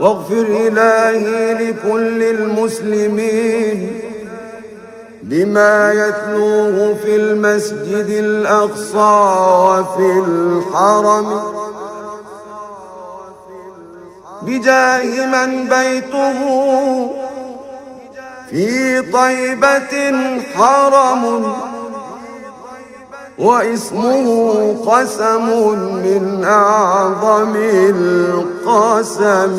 واغفر إلهي لكل المسلمين بما يتلوه في المسجد الأقصى وفي الحرم. بجاه من بيته في طيبة حرم. وإسمه قسم من أعظم القسم.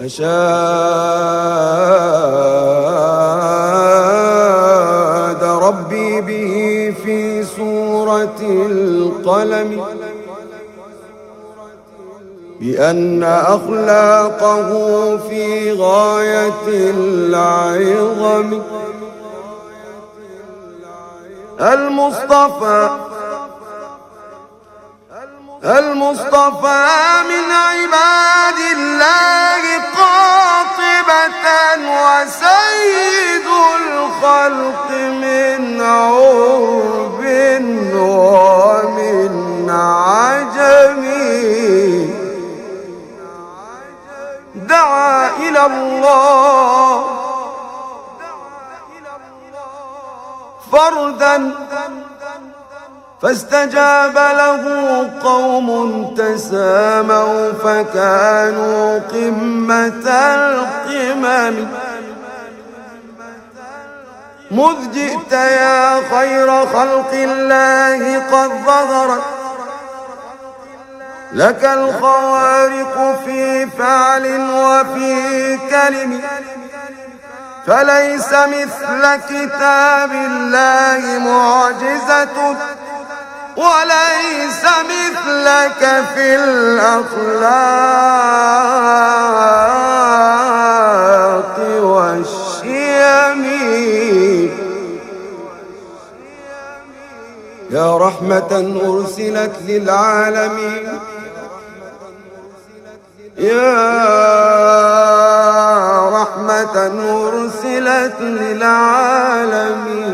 أشاد ربي به في سورة القلم بأن أخلاقه في غاية العظم. المصطفى المصطفى من عباد الله قاطبة وسيد الخلق من عرب ومن عجم. دعا إلى الله فردا فاستجاب له قوم تساموا فكانوا قمة القمم. مذ جئت يا خير خلق الله قد ظهرت لك الخوارق في فعل وفي كلم. فليس مثل كتاب الله معجزة وليس مثلك في الأخلاق والشيم. يا رحمة أرسلت للعالمين. يا للعالمين.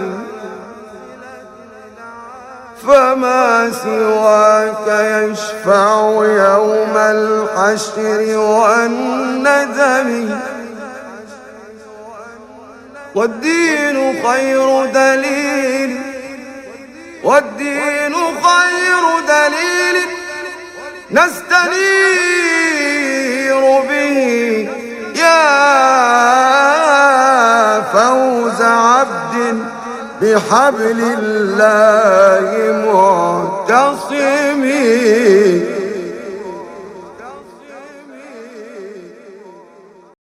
فما سواك يشفع يوم الحشر والندم والدين خير دليل. والدين خير دليل. نستنير بحبل الله معتصمين